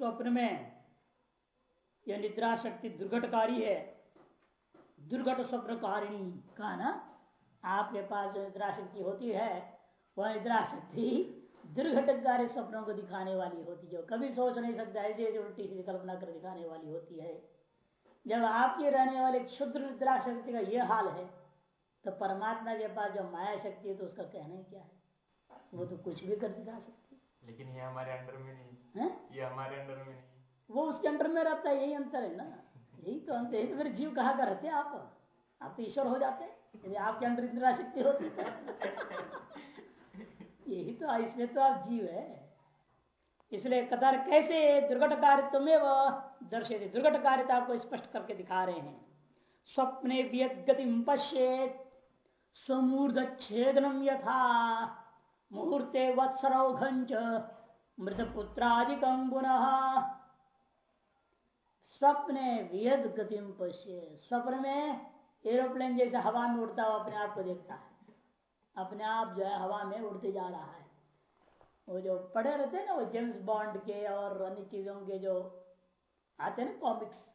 स्वप्न में यह निद्रा शक्ति दुर्घटकारी है। दुर्घट स्वप्नकारिणी का ना? आपके पास जो निद्रा शक्ति होती है, वह निद्रा शक्ति दुर्घटकारी स्वप्नों को दिखाने वाली होती जो कभी सोच नहीं सकता, ऐसे ऐसे उल्टी सी कल्पना कर दिखाने वाली होती है। जब आपके रहने वाली क्षुद्र निद्रा शक्ति का यह हाल है तो परमात्मा के पास जो माया शक्ति है तो उसका कहना ही क्या है? वो तो कुछ भी कर दिखा सकती। है लेकिन ये हमारे अंडर में नहीं। है? ये हमारे अंडर में नहीं वो उसके अंडर में रहता है यही अंतर है ना? यही तो अंतर यही तो फिर जीव कहाँ का रहते आप? आप तो ईश्वर हो जाते यदि आपके अंदर इतना शक्ति होती तो। यही तो इसलिए तो आप जीव है। इसलिए कदर कैसे दुर्घट कार्य में वह दर्शित दुर्घट कार्यता को स्पष्ट करके दिखा रहे हैं। स्वप्ने गति पश्येत स्वमूर्ध छेदनम यथा। मुहूर्ते वत्सरौघंच मृतपुत्रादिकम पुनः स्वप्ने वियद गति पश्य। स्वप्न में एरोप्लेन जैसे हवा में उड़ता हुआ अपने आप को देखता है। अपने आप जो है हवा में उड़ते जा रहा है। वो जो पढ़े रहते हैं ना, वो जेम्स बॉन्ड के और अन्य चीज़ों के जो आते हैं ना कॉमिक्स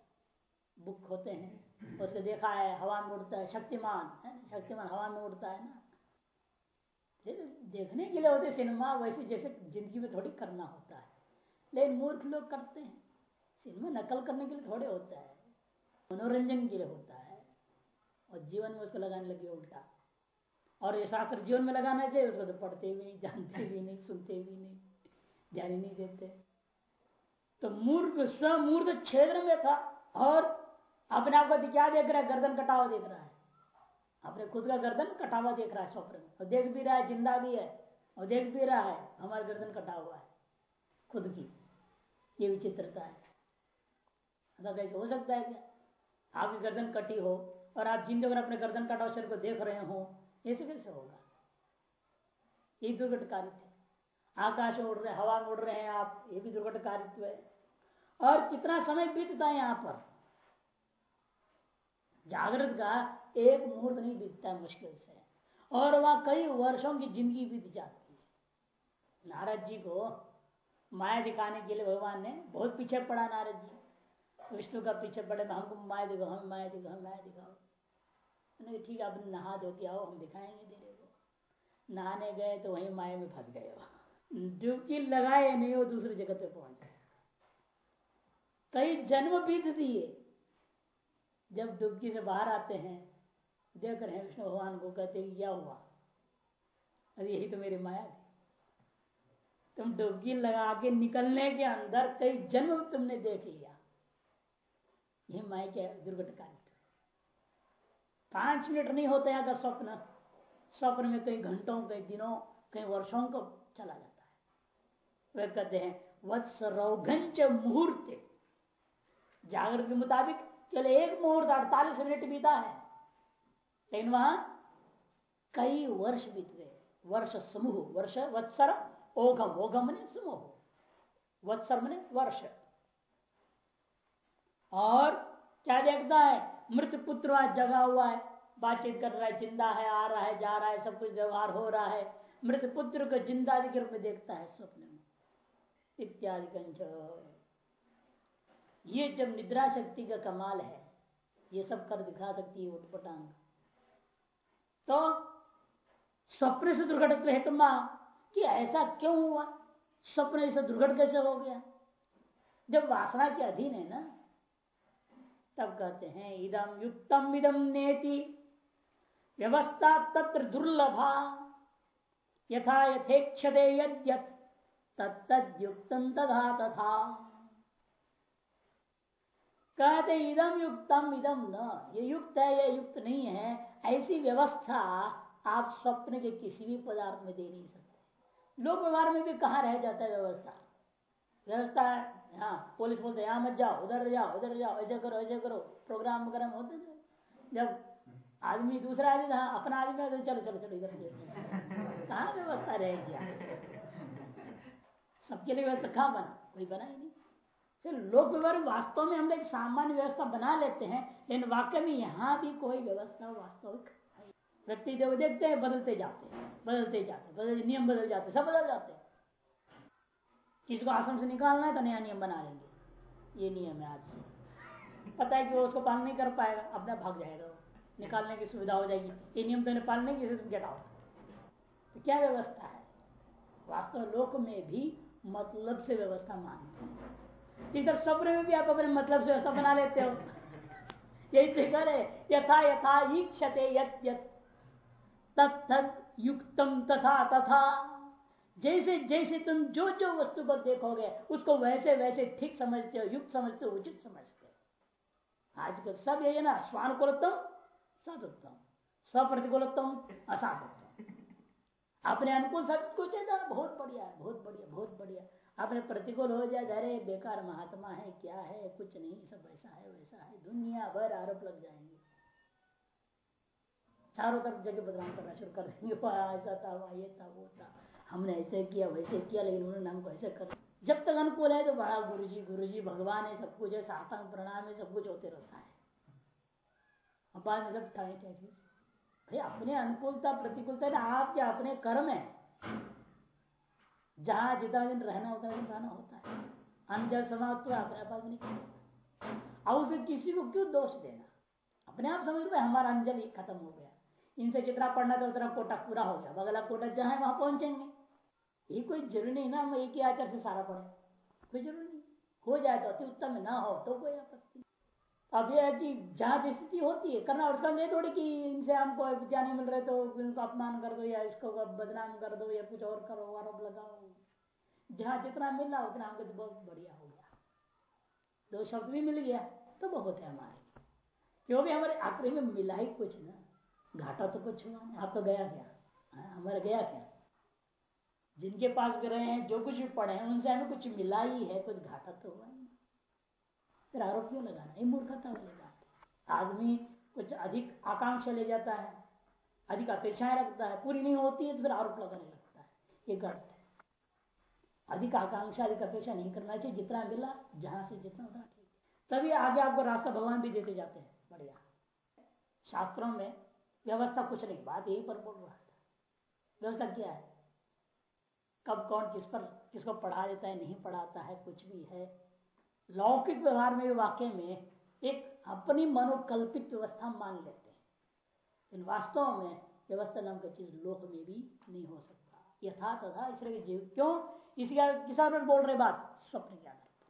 बुक होते हैं। उसको देखा है, हवा में उड़ता है, शक्तिमान है शक्तिमान हवा में उड़ता है ना। देखने के लिए होते सिनेमा, वैसे जैसे ज़िंदगी में थोड़ी करना होता है। लेकिन मूर्ख लोग करते हैं। सिनेमा नकल करने के लिए थोड़े होता है। मनोरंजन के लिए होता है। और जीवन में उसको लगाने लगे उल्टा। और ये शास्त्र जीवन में लगाना चाहिए, उसको तो पढ़ते भी नहीं, जानते भी नहीं, सुनते भी नहीं ध्यान ही नहीं देते। तो मूर्ख स्वमूर्त क्षेत्र में था और अपने आप को क्या देख रहा है, गर्दन कटा हुआ देख रहा है। अपने खुद का गर्दन कटा हुआ देख रहा है स्वप्न में। और देख भी रहा है, ज़िंदा भी है, और देख भी रहा है, हमारा गर्दन कटा हुआ है, खुद की। ये विचित्रता है। ऐसा कैसे हो सकता है क्या? आपकी गर्दन कटी हो, और आप जिंदे अगर अपने गर्दन कटा शरीर को देख रहे हो, ऐसे कैसे होगा? ये दुर्घट कारित्व है। आकाश में उड़ रहे, हवा में उड़ रहे हैं आप, ये भी दुर्घट कारित्व है। और कितना समय बीतता है यहाँ पर? जागृत का एक मुहूर्त नहीं बीतता है मुश्किल से। और वह कई वर्षों की ज़िंदगी बीत जाती है। नारद जी को माया दिखाने के लिए भगवान ने बहुत पीछे पड़ा नारद जी। विष्णु का पीछे पड़े हमको माया दिखाओ, हम माया दिखाओ, हमें माया दिखाओ। ठीक है, अब नहा धो के आओ, हम दिखाएँगे तेरे को। नहाने गए तो वहीं माया में फंस गए डुबकी लगाए, नहीं वो दूसरी जगह पे पहुँच गए। कई जन्म बीत दिए। जब डुबकी से बाहर आते हैं देख रहे विष्णु भगवान को कहते क्या हुआ। अरे, यही तो मेरी माया थी। तुम डुबकी लगा के निकलने के अंदर कई जन्म तुमने देख लिया। ये माया क्या दुर्घटकारी पाँच मिनट नहीं होता है स्वप्न। स्वप्न में कई घंटों, कई दिनों, कई वर्षों को चला जाता है। वे कहते हैं, वत्स रौघंच मुहूर्त। जागृत के मुताबिक केवल एक मुहूर्त अड़तालीस मिनट बीता है। लेकिन वहाँ कई वर्ष बीत गए। वर्ष समूह, वर्ष वत्सर, ओघम। ओघम ने समूह। वत्सर मने वर्ष। और क्या देखता है? मृत पुत्र जगा हुआ है। बातचीत कर रहा है, ज़िंदा है, आ रहा है, जा रहा है, सब कुछ व्यवहार हो रहा है। मृत पुत्र को ज़िंदा के रूप में देखता है स्वप्न में। इत्यादि ये जब निद्रा शक्ति का कमाल है, ये सब कर दिखा सकती है उठपटांग तो स्वप्न से दुर्घटना है तुम कि ऐसा क्यों हुआ? स्वप्न से दुर्घट कैसे हो गया? जब वासना के अधीन है ना, तब कहते हैं इदम युक्तम इदम नेति। व्यवस्था तत्र दुर्लभा। यथा यथेक्षते यद्यत तत्तुक्तम तथा तथा। कहते इदम युक्तम इदम न। ये युक्त है, ये युक्त नहीं है। ऐसी व्यवस्था आप स्वप्न के किसी भी पदार्थ में दे नहीं सकते। लोक व्यवहार में भी कहा रह जाता है व्यवस्था? व्यवस्था हाँ पुलिस बोलते यहाँ मत जाओ, उधर जाओ उधर जाओ, ऐसे करो ऐसे करो प्रोग्राम वगैरह होते थे। जब आदमी दूसरा आदमी था, अपना आदमी तो चलो चलो चलो, इधर कहा व्यवस्था रहेगी सबके लिए व्यवस्था कहाँ बना? कोई बना ही नहीं। लोक व्यवहार वास्तव में हम लोग सामान्य व्यवस्था बना लेते हैं लेकिन वाक्य में यहाँ भी कोई व्यवस्था वास्तविक व्यक्ति जब देखते हैं, बदलते जाते हैं, बदलते जाते बदल नियम बदल जाते सब बदल जाते हैं। किसी को आश्रम से निकालना है तो नया नियम बना लेंगे ये नियम है आज से। पता है कि वो उसको पालन नहीं कर पाएगा, अपना भाग जाएगा निकालने की सुविधा हो जाएगी। ये नियम तो पालने की गेट आउट तो क्या व्यवस्था है? वास्तव लोक में भी मतलब से व्यवस्था मानते हैं। इधर सपने में भी आप अपने मतलब से व्यवस्था बना लेते हो। यही तो करे, यथा यथा ईक्षते युक्तम तथा तथा। जैसे जैसे तुम जो जो वस्तु को देखोगे, उसको वैसे वैसे ठीक समझते हो, युक्त समझते हो, उचित समझते हो। आजकल सब यही है ना स्वानुकूलतम सदुत्तम स्वप्रतिकूलतम असाधुत्तम अपने अनुकूल सब कुछ है ना, बहुत बढ़िया बहुत बढ़िया बहुत बढ़िया। अपने प्रतिकूल हो जाए, अरे बेकार महात्मा है, क्या है, कुछ नहीं, सब ऐसा है, वैसा है, दुनिया भर आरोप लग जाएँगे। चारों तरफ़ जगह बदनाम करना शुरू कर देंगे ऐसा था, वह, ये था, वो था, हमने ऐसे किया, वैसे किया, लेकिन उन्होंने हमको ऐसे कर जब तक अनुकूल है तो बड़ा गुरु जी गुरु जी भगवान है, सब कुछ है सातंग प्रणाम है, सब कुछ होते रहता है। अपने अनुकूलता, प्रतिकूलता, ना, आप अपने कर्म है? जहाँ जितना दिन रहना होता है रहना होता है। अंजल समाप्त हुआ, अपने पास नहीं और उसे किसी को क्यों दोष देना? अपने आप समझ में हमारा अंजल ही खत्म हो गया। इनसे जितना पढ़ना था, उतना कोटा पूरा हो गया। अगला कोटा जहाँ वहाँ पहुँचेंगे। ये कोई ज़रूरी नहीं ना, हम एक ही आचार से सारा पढ़े। कोई ज़रूरी नहीं। हो जाए तो अति उत्तम, ना हो तो कोई आपत्ति अब यह है कि जहाँ भी स्थिति होती है करना उसका नहीं थोड़ी कि इनसे हमको विद्या नहीं मिल रहे तो इनको अपमान कर दो या इसको बदनाम कर दो या कुछ और करो आरोप लगाओ। जहाँ जितना मिल उतना हमको तो बहुत बढ़िया हो गया। दो शब्द भी मिल गया तो बहुत है हमारे क्यों भी हमारे आखिरी में मिला ही कुछ ना। घाटा तो कुछ हुआ नहीं। आपका गया क्या? हाँ, हमारा गया क्या? जिनके पास भी रहे हैं जो कुछ भी पढ़े हैं उनसे हमें कुछ मिला ही है कुछ घाटा तो हुआ नहीं। फिर आरोप क्यों लगाना, ये मूर्खता वाली बात आदमी कुछ अधिक आकांक्षा ले जाता है, अधिक अपेक्षाएँ रखता है, पूरी नहीं होती है तो फिर आरोप लगाने लगता है। ये गलत है। अधिक आकांक्षा, अधिक अपेक्षा नहीं करना चाहिए, जितना मिला, जहाँ से जितना उतना ठीक तभी आगे आपको रास्ता भगवान भी देते जाते हैं। बढ़िया। शास्त्रों में व्यवस्था कुछ नहीं, बात यही पर बोल रहा था। व्यवस्था क्या है? कब कौन किस पर, किसको पढ़ा देता है, नहीं पढ़ाता है, कुछ भी है लौकिक व्यवहार में, वाक्य में एक अपनी मनोकल्पित व्यवस्था मान लेते हैं। इन वास्तव में व्यवस्था नाम का चीज़ लोक में भी नहीं हो सकता। यथा तथा इसलिए जीव क्यों? इसी किस बोल रहे बात, स्वप्न के आधार पर।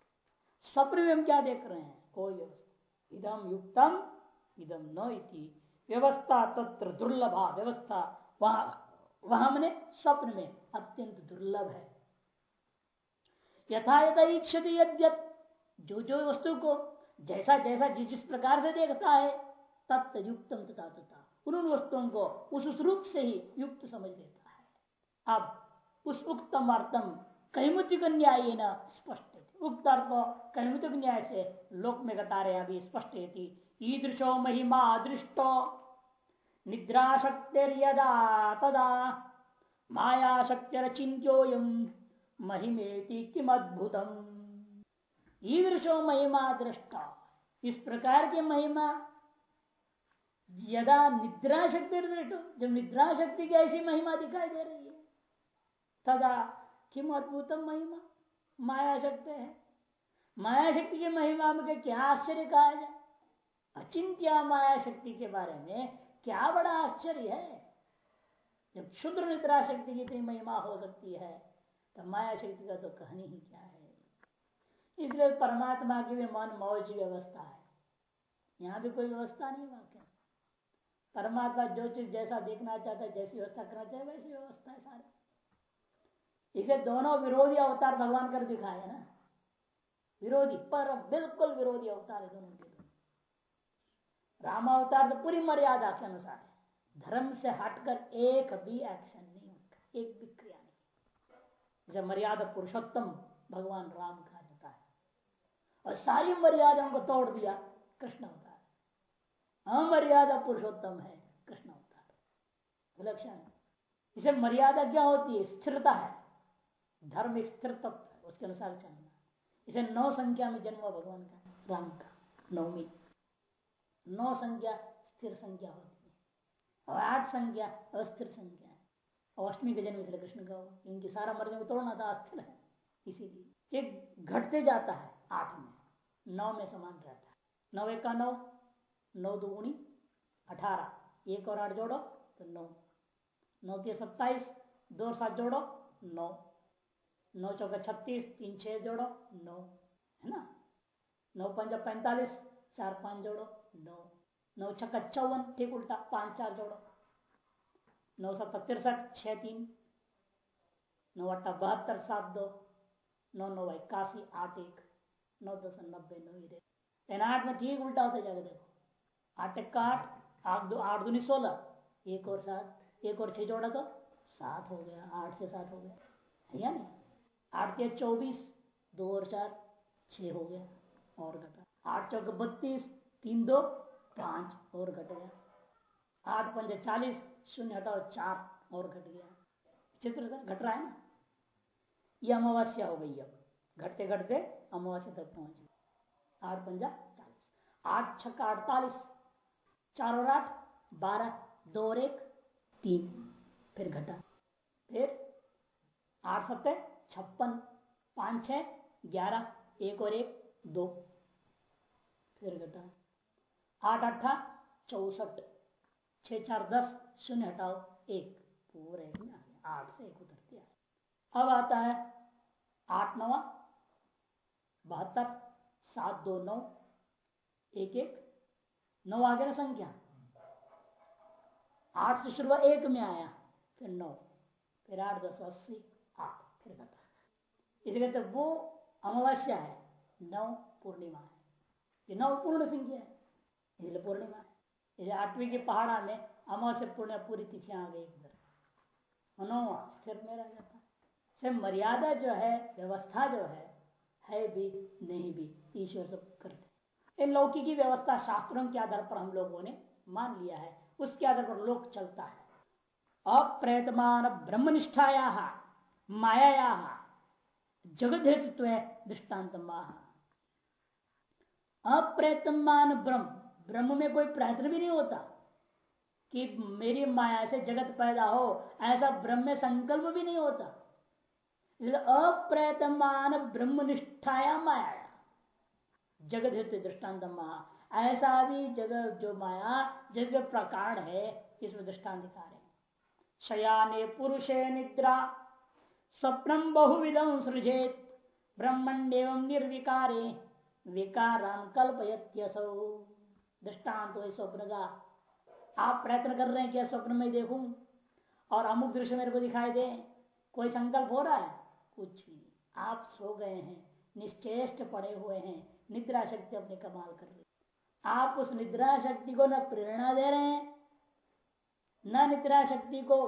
स्वप्न में हम क्या देख रहे हैं? कोई व्यवस्था। इदम युक्तम इदम न व्यवस्था तत्र दुर्लभा। व्यवस्था वहाँ वहाँ मैंने स्वप्न में अत्यंत दुर्लभ है। यथा यथा इच्छति यद्यत। जो जो वस्तु को जैसा जैसा जिस जिस प्रकार से देखता है तत्त युक्तम तथा तथा। उन वस्तुओं को उस उस रूप से ही युक्त समझ लेता है। अब उस उक्तम अर्थम कैमुतिक न्याय न स्पष्ट उक्त अर्थ को कैमुतिक न्याय से लोक में बता रहे अभी स्पष्ट ईदृशो महिमा दृष्टो। निद्रा शक्तिर्यदा तदा। माया शक्तिर चिंत्योयम महिमेति किम अद्भुतम ईदृशो महिमा दृष्टा। इस प्रकार की महिमा, यदा निद्रा शक्ति जब निद्रा शक्ति की ऐसी महिमा दिखाई दे रही है, तदा किम अद्भुतम महिमा? माया शक्ति है। माया शक्ति की महिमा में क्या आश्चर्य कहा जाए? अचिंत्या माया शक्ति के बारे में क्या बड़ा आश्चर्य है? जब शुद्र निद्रा शक्ति की इतनी महिमा हो सकती है तो माया शक्ति का तो कहनी ही क्या है? इसलिए परमात्मा की भी मन मौज व्यवस्था है। यहाँ भी कोई व्यवस्था नहीं वाक्य परमात्मा जो चीज़ जैसा देखना चाहता है, जैसी व्यवस्था करना चाहे, वैसी व्यवस्था है सारे। इसे दोनों विरोधी अवतार भगवान कर दिखाए ना। विरोधी, पर बिल्कुल विरोधी अवतार है दोनों के राम अवतार तो पूरी मर्यादा के अनुसार है। धर्म से हटकर एक भी एक्शन नहीं एक भी क्रिया नहीं। जैसे मर्यादा पुरुषोत्तम भगवान राम का। और सारी मर्यादाओं को तोड़ दिया, कृष्ण अवतार। अमर्यादा पुरुषोत्तम है, कृष्ण अवतार। विलक्षण इसे मर्यादा क्या होती है? स्थिरता है। धर्म स्थिर तत्व उसके अनुसार चलना। इसे नौ संख्या में जन्म भगवान का, राम का नौमी नौ संख्या स्थिर संख्या होती है। और आठ संख्या अस्थिर संख्या है। और अष्टमी का जन्म इसलिए कृष्ण का हो इनकी सारा मर्यादा तोड़ना था अस्थिर है। इसीलिए एक घटते जाता है। आठ में। नौ में समान रहता है। नौ एक का नौ नौ दुगुणी अठारह। एक और आठ जोड़ो तो नौ। नौ के सत्ताईस, दो सात जोड़ो, नौ। नौ चौका छत्तीस, तीन छह जोड़ो, नौ। है ना? नौ पंजा पैंतालीस, चार पाँच जोड़ो, नौ। नौ छक्का चौवन, ठीक उल्टा, पाँच चार जोड़ो। नौ सत्तर तिरसठ, छह तीन। नौ अट्ठा बहत्तर, सात दो। नौ नौ इक्यासी, आठ एक। नौ दस नब्बे नौ ही में ठीक उल्टा होता जाएगा देखो। आठ एक आठ आठ दो, आठ दूनी सोलह। एक और सात, एक और छह जोड़ा तो सात हो गया, आठ से सात हो गया। या नहीं? आठ के चौबीस, दो और चार छ हो गया, और घटा। आठ चौक बत्तीस, तीन दो, पाँच, और घट गया। आठ पंच चालीस, शून्य हटाओ, चार, और घट गया। चित्र घट रहा है ना? ये अमावस्या हो गई अब। घटते घटते अमावस्या तक पहुँच आठ पंजा चालीस। आठ, छक्का अड़तालीस। चार और आठ, बारह, दो और एक, तीन। फिर घटा। फिर आठ सत्तर छप्पन, पाँच छ ग्यारह, एक और एक, दो। फिर घटा। आठ, अट्ठा, चौसठ। छ चार, दस, शून्य हटाओ, एक। पूरे आठ से एक उतरती है अब आता है आठ, नवा। बहत्तर, सात दो नौ, एक एक, नौ आ गया ना संख्या? आठ से शुरुआत एक में आया, फिर नौ, फिर आठ, दस, अस्सी, आठ, फिर घटा इसलिए तो वो अमावस्या है, नौ पूर्णिमा है। ये नौ पूर्ण संख्या है इसलिए पूर्णिमा है। इसलिए आठवीं के पहाड़ा में अमावस्या पूर्णिमा पूरी तिथियाँ आ गई इधर नौवा, स्थिर में रह जाता है। मर्यादा जो है, व्यवस्था जो है है भी, नहीं भी, ईश्वर सब करते इन लौकिकी व्यवस्था शास्त्रों के आधार पर हम लोगों ने मान लिया है, उसके आधार पर लोक चलता है। अप्रयतमान ब्रह्मनिष्ठाया माया जगत हेतुत्व दृष्टांत अप्रयतमान ब्रह्म ब्रह्म में कोई प्रयत्न भी नहीं होता कि मेरी माया से जगत पैदा हो, ऐसा ब्रह्म में संकल्प भी नहीं होता। अप्रयतमान ब्रह्मनिष्ठाया माया। जगत हेतु दृष्टांत ऐसा भी जगत जो माया, जगत प्रकार है, इसमें दृष्टान दिखा रहे शयाने पुरुषे निद्रा स्वप्नम बहुविधम सृजेत ब्रह्मण्य निर्विकारे, विकारान कल्पयत्यसौ। दृष्टांत तो स्वप्न का। आप प्रयत्न कर रहे हैं क्या स्वप्न में देखूँ, और अमुक दृश्य मेरे को दिखाई दे। कोई संकल्प हो रहा है? कुछ भी। नहीं आप सो गए हैं, निश्चेष्ट पड़े हुए हैं निद्रा शक्ति अपने कमाल कर रही आप उस निद्रा शक्ति को न प्रेरणा दे रहे हैं, न निद्रा शक्ति को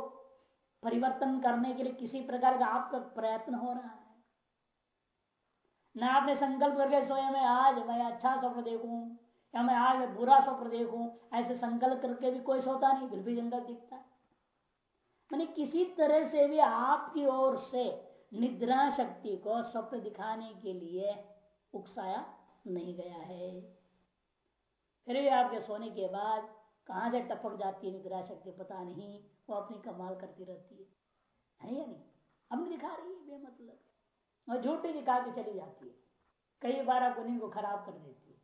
परिवर्तन करने के लिए किसी प्रकार का आपका प्रयत्न हो रहा है। न आपने संकल्प करके सोए, मैं आज, मैं अच्छा स्वप्न देखूँ, या मैं आज मैं बुरा स्वप्न देखूँ। ऐसे संकल्प करके भी कोई सोता नहीं, फिर भी जंगल दिखता मैंने किसी तरह से भी आपकी ओर से निद्रा शक्ति को स्वप्न दिखाने के लिए उकसाया नहीं गया है। फिर भी आपके सोने के बाद कहाँ से टपक जाती है निद्रा शक्ति पता नहीं, वो अपनी कमाल करती रहती है। है या नहीं? हमने दिखा रही है बेमतलब। और झूठी दिखा के चली जाती है। कई बार आपको नींद को खराब कर देती है।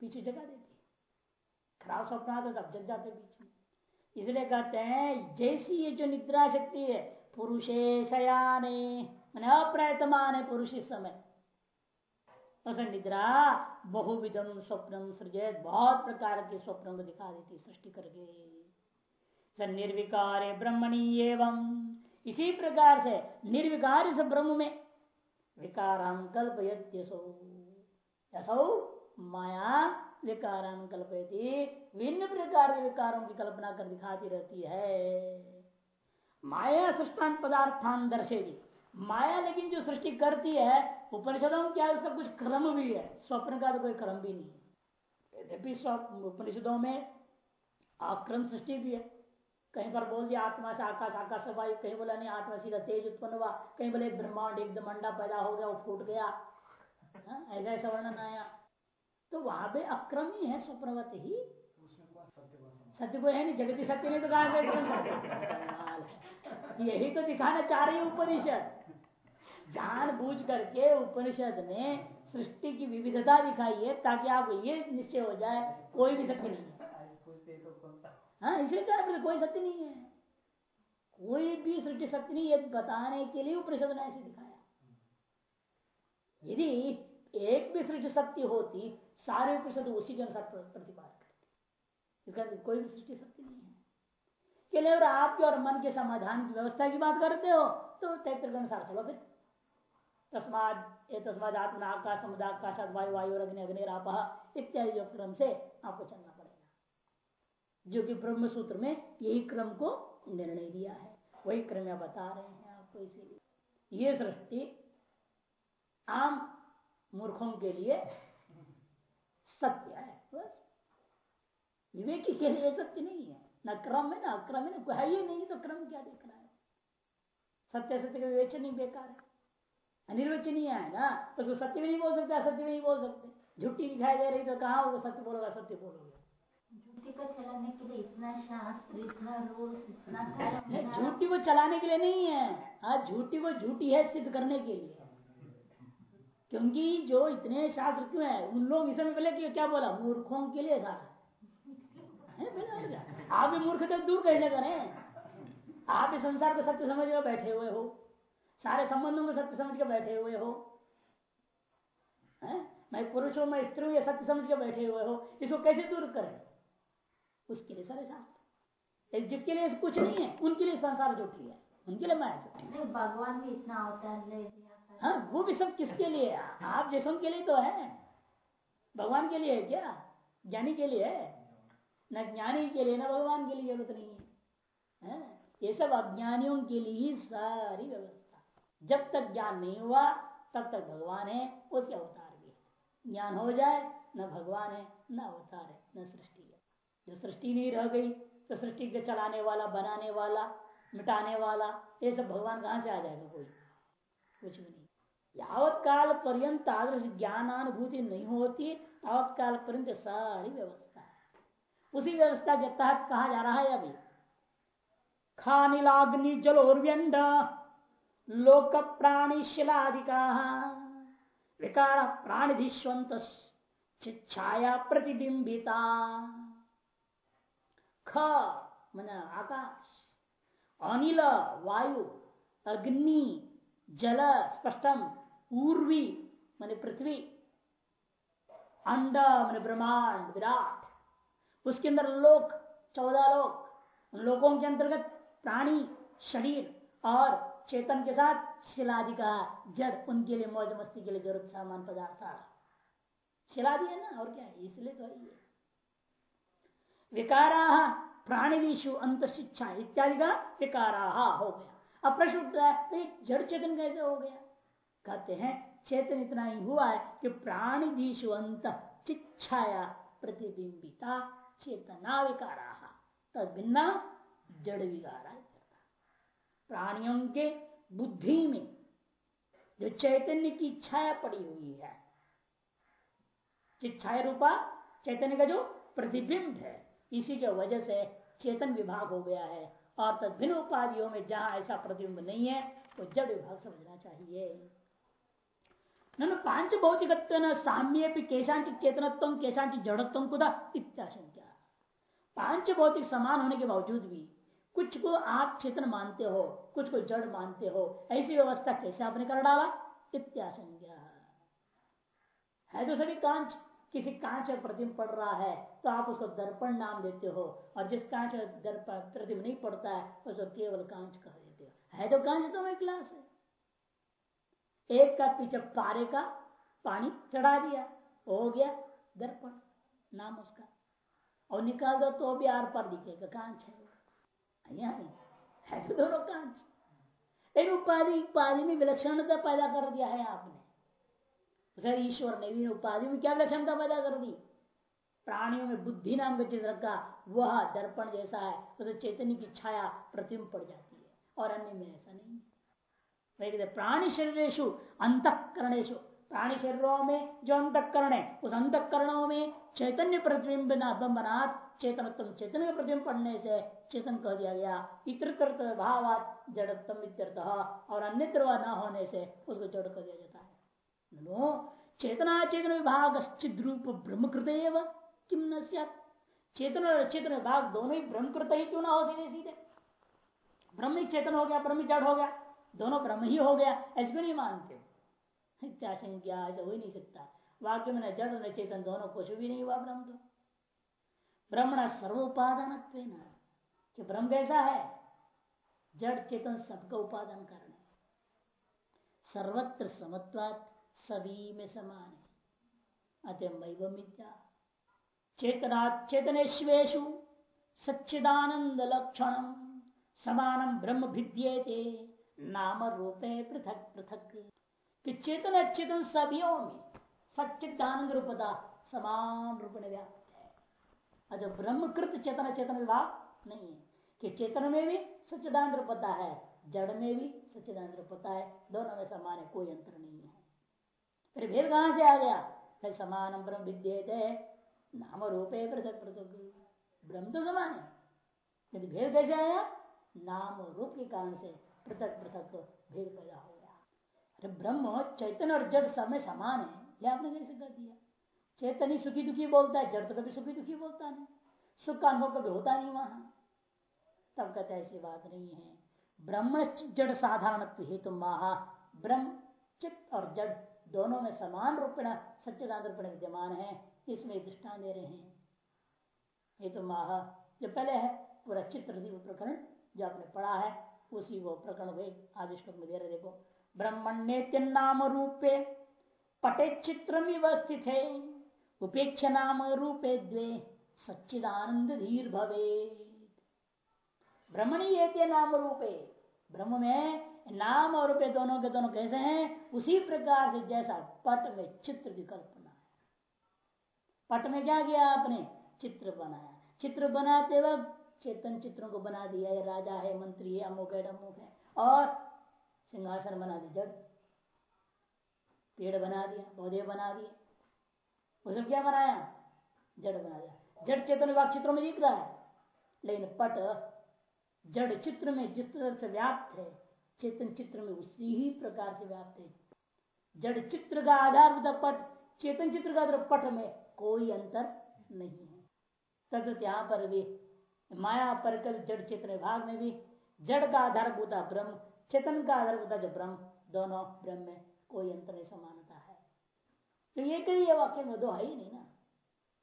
पीछे जगा देती है। खराब स्वप्न आते तब जग जाते बीच में। इसलिए कहते हैं, जैसी ये जो निद्रा शक्ति है पुरुषे शयाने, मैंने अप्रयतमान है पुरुष इस समय निद्रा बहुविधम स्वप्नम सृजत, बहुत प्रकार के स्वप्नों को दिखा देती, सृष्टि करके। निर्विकार ब्रह्मणी एवं। इसी प्रकार से निर्विकार इस ब्रह्म में। विकारान कल्पयसो यसो माया विकारान कल्पयती भिन्न प्रकार के विकारों की कल्पना कर दिखाती रहती है। माया सृष्टान पदार्थान दर्शेगी माया लेकिन जो सृष्टि करती है उपनिषदों क्या उसका कुछ क्रम भी है। स्वप्न का तो कोई क्रम भी नहीं यद्यपि उपनिषदों में आक्रम सृष्टि भी है। कहीं पर बोल दिया आत्मा से आकाश आकाश से वायु कहीं बोला नहीं आत्मा सीधा तेज उत्पन्न हुआ। कहीं बोले ब्रह्मांड एकदम अंडा पैदा हो गया वो फूट गया। हाँ, ऐसा ऐसा वर्णन आया। तो वहाँ पे अक्रम ही है स्वप्नवत ही। सत्य को है? नहीं जगती सत्य नहीं तो कहा यही तो दिखाना चाह रही है उपनिषद। जान बूझ करके उपनिषद ने सृष्टि की विविधता दिखाई है ताकि आपको ये निश्चय हो जाए कोई भी सत्य नहीं है। हाँ इसलिए कहा कोई सत्य नहीं है। कोई भी सृष्टि सत्य नहीं है बताने के लिए उपनिषद ने ऐसे दिखाया। यदि एक भी सृष्टि सत्य होती सारे उपनिषद उसी के अनुसार प्रतिपाद करती। इसका कोई भी सृष्टि सत्य नहीं है। केवल आपके और मन के समाधान की व्यवस्था की बात करते हो तो तैत्र के अनुसार चलो फिर। तस्माद, ये तस्माद आत्मा आकाश समुदाकाश वायु वायु, अग्नि अग्निराप इत्यादि जो क्रम से आपको चलना पड़ेगा। जो कि ब्रह्म सूत्र में यही क्रम को निर्णय दिया है। वही क्रम बता रहे हैं आपको इसीलिए। ये सृष्टि आम मूर्खों के लिए सत्य है, बस। विवेकी के लिए सत्य नहीं है। न क्रम है ना अक्रम है ना है ही नहीं तो क्रम क्या देख रहा है? सत्य सत्य का विवेचन ही बेकार है। अनिर्वचनीय है ना? तो उसको सत्य भी नहीं बोल सकते असत्य भी नहीं बोल सकते। झूठी दिखाई दे रही तो कहा वो सत्य बोलोगा सत्य बोलोगे? झूठी को चलाने के लिए इतना शास्त्र इतना रोज इतना झूठी को चलाने के लिए नहीं है। आज झूठी को झूठी है सिद्ध करने के लिए। क्योंकि जो इतने शास्त्र क्यों है? उन लोग इस समय पहले क्या बोला? मूर्खों के लिए सारा आप भी मूर्ख तो दूर कैसे करें? आप भी संसार को सत्य समझ कर बैठे हुए हो। सारे संबंधों को सत्य समझ के बैठे हुए हो। है? मैं पुरुष हूँ मैं स्त्री हूँ सत्य समझ के बैठे हुए हो। इसको कैसे दूर करें? उसके लिए सारे शास्त्र। जिसके लिए कुछ नहीं है उनके लिए संसार झूठी है। उनके लिए माया झूठी भगवान भी इतना होता है हाँ। वो भी सब किसके लिए आप जैसों के लिए तो है। भगवान के लिए है क्या? ज्ञानी के लिए है? न ज्ञानी के लिए, न भगवान के लिए ज़रूरत नहीं है? ये सब अज्ञानियों के लिए ही सारी व्यवस्था। जब तक ज्ञान नहीं हुआ, तब तक भगवान है, उसके अवतार भी है। ज्ञान हो जाए, न भगवान है, न अवतार है, न सृष्टि है। जो सृष्टि नहीं रह गई तो सृष्टि के चलाने वाला, बनाने वाला, मिटाने वाला, ये सब भगवान कहाँ से आ जाएगा कोई? कुछ भी नहीं। यावत काल पर्यंत आदर्श ज्ञानानुभूति नहीं होती, तावत काल पर्यंत सारी व्यवस्था उसी व्यवस्था के तहत कहा जा रहा है अभी। खानिलाग्नि जलोर्व्यंड लोक प्राणी शिलाधिका विकार प्राणिधिश्वंत छाया प्रतिबिंबिता ख, मन आकाश, अनिल, वायु, अग्नि, जल स्पष्टम पूर्वी मान पृथ्वी, अंड, मान ब्रह्मांड, विराट। उसके अंदर लोक, चौदह लोक, लोकों के अंतर्गत प्राणी, शरीर और चेतन के साथ शिलादि का जड़, उनके लिए मौज मस्ती के लिए ज़रूरत सामान, पदार्थ शिलादि है ना, और क्या है? इसलिए तो है विकारा प्राणीशु अंत शिक्षा इत्यादि का विकारा हो गया। अब प्रश्न उठता है तो जड़ चेतन कैसे हो गया? कहते हैं, चेतन इतना ही हुआ है कि प्राणिधीशु अंत चिच्छाया प्रतिबिंबिता चेतना विकारा तद भिन्ना जड़ विकारा प्राणियों के बुद्धि में जो चैतन्य की छाया पड़ी हुई है छाया रूपा चैतन्य का जो प्रतिबिंब है, इसी के वजह से चेतन विभाग हो गया है। और तद भिन्न उपाधियों में जहाँ ऐसा प्रतिबिंब नहीं है, वो तो जड़ विभाग समझना चाहिए। पाँच भौतिक साम्य केशांचित चेतनत्व केशांचित जड़त्व कुदा इत्याशंका पाँच भौतिक समान होने के बावजूद भी कुछ को आप चेतन मानते हो, कुछ को जड़ मानते हो, ऐसी व्यवस्था कैसे आपने कर डाला? इत्याशंका है तो सभी कांच? किसी कांच में प्रतिबिंब पड़ रहा है तो आप उसको दर्पण नाम देते हो, और जिस कांच दर्पण प्रतिबिंब नहीं पड़ता है, उसको केवल कांच कह देते हो। है तो कांच तो एक ग्लास है। एक का पीछे पारे का पानी चढ़ा दिया, हो गया दर्पण, नाम उसका। और निकाल दो तो भी आर पार दिखेगा कांच है। है तो दोनों कांच। लेकिन उपाधि उपाधि में विलक्षणता पैदा कर दिया है आपने। सर ईश्वर ने भी उपाधि में क्या विलक्षणता पैदा कर दी? प्राणियों में बुद्धि नाम का चीज़ रखा, वह दर्पण जैसा है, उसे चैतन्य की छाया प्रतिम पड़ जाती है। और अन्य में ऐसा नहीं। है प्राणी शरीरेशु अंतकरणेशु प्राणी शरीरों में जो अंतकरण है, उस अंतकरणों में चैतन्य प्रतिबिंब बनात चेतनत्म चेतन के प्रतिबिंब पढ़ने से चेतन कह दिया गया इतर भाव जड़त्म और अन्यत्र न होने से उसको जड़ कह दिया जाता है। नो चेतना चेतन विभाग रूप ब्रह्म कृत किम न चेतन और चेतन विभाग दोनों ही ब्रह्म कृत ही क्यों ना हो सीधे सीधे? ब्रह्म चेतन हो गया, ब्रह्म जड़ हो गया, दोनों ब्रह्म ही हो गया, ऐसे नहीं मानते इत्याशंका ऐसा हो ही नहीं सकता। वाक्य में न जड़ न चेतन दोनों कुछ भी नहीं हुआ ब्रह्म तो। ब्रह्मण सर्वोपादान कि ब्रह्म कैसा है? जड़ चेतन सबका उपादान कारण है। सर्वत्र समत्वात सभी में समान है। अतः मिथ्या। चेतना चेतनेश्वेशु सच्चिदानंद लक्षण समानम ब्रह्म भिद्येते। नाम रूपे पृथक पृथक। कि चेतन अचेतन सभियों में सच्चिदानंद रूपता समान रूप में व्याप्त है। अतः ब्रह्मकृत चेतन चेतन विभाग नहीं है, कि चेतन में भी सच्चिदानंद रूपता है, जड़ में भी सच्चिदानंद रूपता है, दोनों में समान है, कोई अंतर नहीं है। फिर भेद कहाँ से आ गया? फिर समान ब्रह्म विद्य नाम रूपे पृथक पृथक। ब्रह्म तो समान है। यदि भेद कैसे आया? नाम रूप के कारण से पृथक पृथक भेद पैदा हो अरे ब्रह्म चैतन्य और जड़ समय समान है। यह आपने कैसे कर दिया। चैतन्य सुखी दुखी बोलता है, जड़ तो कभी सुखी दुखी बोलता नहीं। सुख का अनुभव कभी होता नहीं वहाँ। तब कहते ऐसी बात नहीं है। ब्रह्म जड़ साधारण हेतु महा। ब्रह्म, चित्त और जड़ दोनों में समान रूपेण सच्चिदान रूपेण विद्यमान है। इसमें दृष्टान दे रहे हैं। ये तो माह। जो पहले है, पूरा चित्र प्रकरण जो आपने पढ़ा है, उसी वो प्रकरण हुए। आदि श्लोक में दे रहे देखो। ब्रह्मण्य नाम रूपे पटे चित्र स्थित है उपेक्ष नाम रूपे द्वे सच्चिदानंद धीर भवे ब्रह्मणी नाम रूपे ब्रह्म में नाम और रुपये दोनों के दोनों कैसे हैं? उसी प्रकार से जैसा पट में चित्र की कल्पना है पट में क्या किया आपने? चित्र बनाया। चित्र बनाते वक्त चेतन चित्रों को बना दिया है राजा है, मंत्री है अमुक है अमुक है। और सिंहासन बना दिया, जड़। पेड़ बना दिया, पौधे बना दिए। उसने क्या बनाया? जड़ बना दिया। जड़ चेतन विभाग चित्रों में दिख रहा है, लेकिन पट जड़ चित्र में जिस तरह से व्याप्त है, चेतन चित्र में उसी ही प्रकार से व्याप्त है। जड़ चित्र का आधार पट। चेतन चित्र का आधार पट में कोई अंतर नहीं है। तथा यहाँ पर भी, माया परकल जड़ चित्र भाग में भी जड़ का आधारभूता ब्रह्म। चेतन का आधारभूता जो ब्रह्म, दोनों ब्रह्म में कोई अंतर नहीं, समानता है। तो ये कही वाक्य में दो है ही नहीं ना।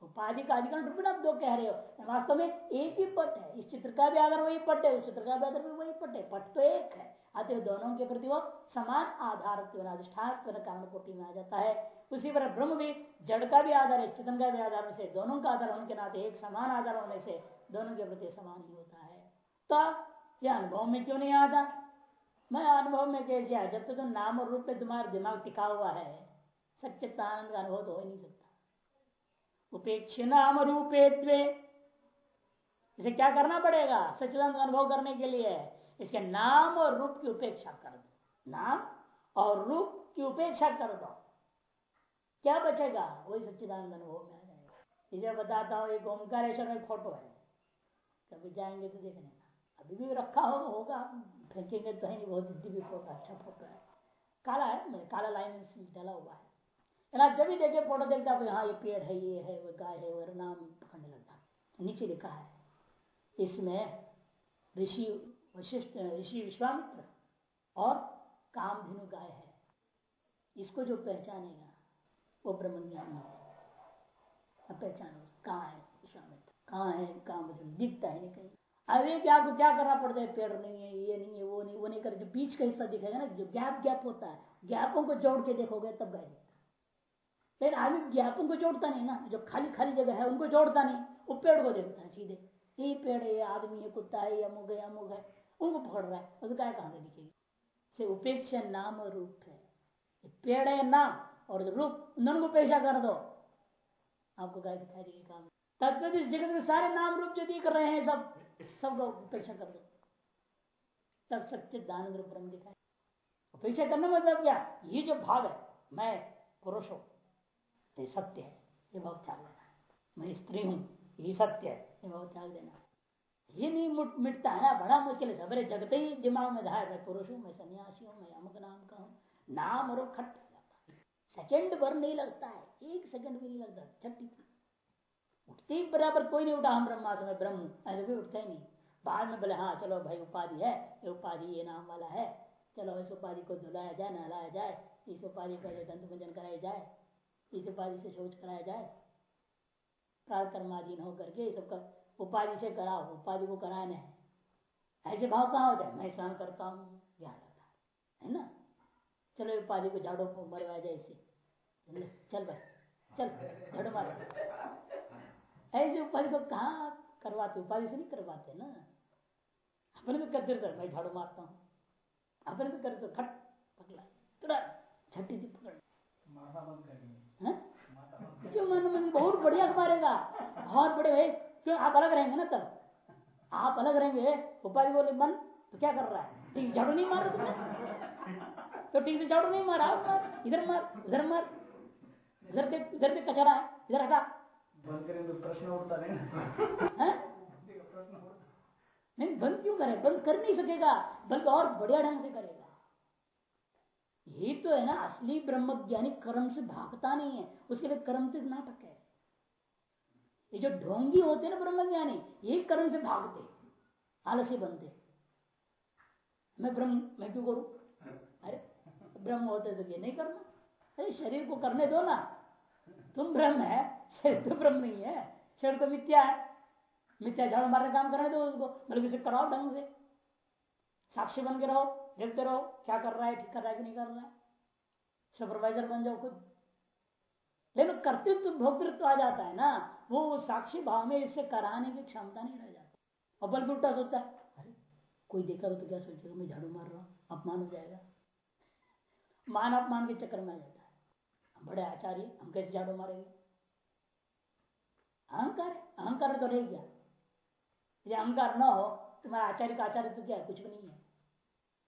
उपाधि का अधिकरण रूप आप दो कह रहे हो। वास्तव में एक ही पट है। इस चित्र का भी आधार वही पट है, उस चित्र का भी आधार वही पट है। पट तो एक है। अतः दोनों के प्रति वो समान आधार अधिष्ठान कारण कोटि में आ जाता है। उसी पर ब्रह्म भी, जड़ का भी आधार है, चेतन का भी आधार से दोनों का आधार होने के नाते एक समान आधार होने से दोनों के प्रति समान ही होता है। तो यह अनुभव में क्यों नहीं आता? मैं अनुभव में कैसे आया जब तक तो नाम और रूप में तुम्हारा दिमाग टिका हुआ है, सच्चित आनंद का अनुभव तो हो ही नहीं सकता। उपेक्ष नाम रूपे इसे क्या करना पड़ेगा? सच्चिदानंद अनुभव करने के लिए इसके नाम और रूप की उपेक्षा कर दो। नाम और रूप की उपेक्षा कर दो। क्या बचेगा? वही सच्चिदानंद अनुभव में आ जाएगा। इसे बताता हूँ, एक ओंकारेश्वर में फ़ोटो है। कभी जाएँगे तो देखने अभी भी रखा हो, होगा। फेंकेंगे तो है नहीं बहुत दिव्य फ़ोटो अच्छा फ़ोटो है। काला है काला लाइन डाला हुआ है। जब भी देखे फ़ोटो, देखता तो हाँ ये पेड़ है, ये है, वो गाय है, वो नाम पकड़ने लगता नीचे लिखा है, इसमें ऋषि वशिष्ठ, ऋषि विश्वामित्र और कामधेनु गाय है। इसको जो पहचानेगा, वो ब्रह्म ज्ञानी है। सब पहचाने, कहाँ है विश्वामित्र? कहाँ है कामधेनु? दिखता है नहीं कहीं। अरे क्या आपको क्या करना पड़ता है? पेड़ नहीं है, ये नहीं है, वो नहीं वो नहीं कर। जो बीच का हिस्सा दिखेगा ना, जो गैप गैप होता है, गैपों को जोड़ के देखोगे तब गाय लेकिन आदमी गैपों को जोड़ता नहीं ना, जो खाली खाली जगह है, उनको जोड़ता नहीं, वो पेड़ को देखता है सीधे। ये पेड़ है आदमी है, कुत्ता है अमुक है अमुक है, उनको पकड़ रहा है तो गाय कहाँ से दिखेगी? से उपेक्षा नाम रूप है। पेड़ है नाम और रूप नन को पेशा कर दो। आपको गाय दिखाई देगी काम तत्व इस जगत के सारे नाम रूप जो दिख रहे हैं सब सबको उपेक्षा कर दो तब दान रूप ब्रह्म दिखाए। उपेक्षा करना मतलब क्या? ये जो भाव है, मैं पुरुष हो ये सत्य है, ये भाव त्याग देना है। मैं स्त्री हूँ, ये सत्य है, ये भाव त्याग देना है। ये नहीं मिटता है ना, बड़ा मुश्किल है। सबरे जगते ही दिमाग में धाय, मैं पुरुष हूँ, मैं सन्यासी हूँ, मैं अमुक नाम का हूँ। नाम और खट सेकंड भर नहीं लगता है, एक सेकंड भी नहीं लगता, छठी उठते ही बराबर कोई नहीं उठा, हम ब्रह्मास में ब्रह्म, ऐसे कोई उठता ही नहीं। बाद में बोले हाँ चलो भाई, उपाधि है, ये उपाधि ये नाम वाला है, चलो इस उपाधि को धुलाया जाए, नहलाया जाए, इस उपाधि का दंत भंजन कराया जाए, इस उपाधि से शौच कराया जाए कर्माधीन होकर के सबका उपाधि से कराओ, उपाधि को कराना ऐसे भाव कहाँ हो जाए? मैं सहन करता हूँ याद आता है ना? चलो उपाधि को झाड़ो, मरवाया जाए इससे। चल भाई, चल, झाड़ो मार। ऐसे उपाधि को कहा करवाते? उपाधि से नहीं करवाते ना। अपने तो करते रहते मैं झाड़ू मारता हूँ। अपने तो करते खट पकड़ा। तुरंत छठी थी पकड़। क्यों बंद बहुत बढ़िया मारेगा बहुत बड़े भाई। क्यों? आप अलग रहेंगे ना तब। आप अलग रहेंगे। उपाधि बोले मन तो क्या कर रहा है? ठीक झाड़ू नहीं मार रहा तुमने? तो ठीक से झाड़ू नहीं मारा। मार। इधर मार उधर मार। इधर देख इधर देख कचरा है। इधर हटा। तो नहीं नहीं, बंद क्यों करे? बंद कर नहीं सकेगा, बल्कि और बढ़िया ढंग से करेगा। ये तो है ना, असली ब्रह्म ज्ञानी कर्म से भागता नहीं है, उसके लिए कर्म तो नाटक है। ये जो ढोंगी होते हैं ना ब्रह्म ज्ञानी ये कर्म से भागते आलसी बनते मैं ब्रह्म, मैं क्यों करूँ? अरे, ब्रह्म होते तो ये नहीं करना। अरे, शरीर को करने दो ना। तुम ब्रह्म है, शरीर तो ब्रह्म नहीं है, शरीर तो मिथ्या है। मिथ्या झाड़ मारने काम करने दो उसको बल्कि उसे कराओ ढंग से। साक्षी बन के रहो, देखते रहो, क्या कर रहा है, ठीक कर रहा है कि नहीं कर रहा है। सुपरवाइजर बन जाओ खुद। लेकिन कर्तृत्व, भोक्तृत्व आ जाता है ना, वो साक्षी भाव में इससे कराने की क्षमता नहीं रह जाती। और बल्कि उल्टा सोचता है, अरे, कोई देखा तो क्या सोचेगा, मैं झाड़ू मार रहा हूँ, अपमान हो जाएगा। मान अपमान के चक्कर में आ जाता है। बड़े आचार्य, हम कैसे झाड़ू मारेंगे? अहंकार अहंकार तो रह गया। यदि अहंकार न हो तुम्हारा आचार्य का आचार्य तो क्या कुछ भी नहीं है।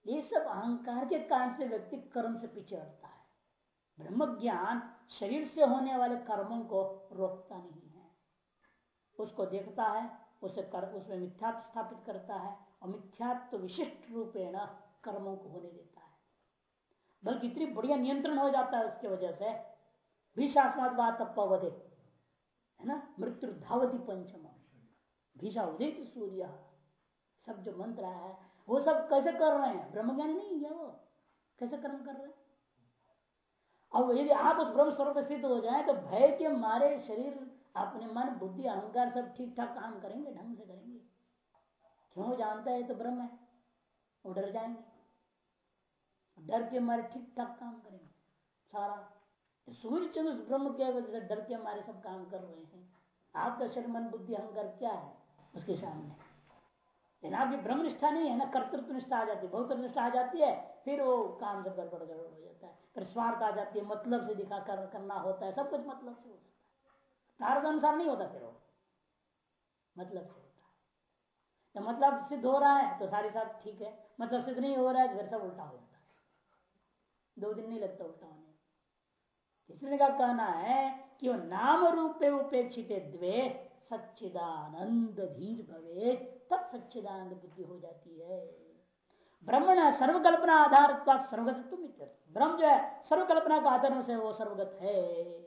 ये सब अहंकार के कारण से व्यक्ति कर्म से पीछे हटता है। ब्रह्म ज्ञान शरीर से होने वाले कर्मों को रोकता नहीं है। उसको देखता है, उसे कर, उसमें मिथ्यात्व स्थापित करता है और मिथ्यात्व तो विशिष्ट रूपेण कर्मों को होने देता है। बल्कि इतनी बढ़िया नियंत्रण हो जाता है उसके वजह से तपवधे है ना? मृत्यु धावती पंचम। भीषा उदित सूर्य। सब जो मंत्र है, वो सब कैसे कर रहे हैं? ब्रह्म ज्ञान नहीं क्या वो? कैसे कर्म कर रहे हैं? अब यदि आप उस ब्रह्म स्वरूप स्थित हो जाए तो भय के मारे शरीर, अपने मन, बुद्धि, अहंकार सब ठीक ठाक काम करेंगे, ढंग से करेंगे। क्यों? जानता है तो ब्रह्म है। वो डर जाएँगे। डर के मारे ठीक ठाक काम करेंगे। सारा सूर्य चंद्र ब्रह्म के वजह से डर के हमारे सब काम कर रहे हैं। आपका शरीर मन बुद्धि अहंकार क्या है उसके सामने? लेकिन आपकी ब्रह्म निष्ठा नहीं है ना कर्तृत्व निष्ठा आ जाती है बहुत निष्ठा आ जाती है, फिर वो काम सब गड़बड़ गड़बड़ हो जाता है। फिर स्वार्थ आ जाती है मतलब से दिखा कर, करना होता है, सब कुछ मतलब से होता है। तार अनुसार नहीं होता फिर वो। मतलब से होता है। जब मतलब सिद्ध हो रहा है तो सारी साथ ठीक है। मतलब सिद्ध नहीं हो रहा है तो फिर सब उल्टा हो जाता है। दो दिन नहीं लगता उल्टा होने इसलिए का कहना है कि वो नाम रूपे उपेक्षित द्वे सच्चिदानंद धीर भवे, तब सच्चिदानंद बुद्धि हो जाती है। ब्रह्म न सर्वकल्पना आधार सर्वगत ब्रह्म जो है, सर्वकल्पना का आधार से वो सर्वगत है।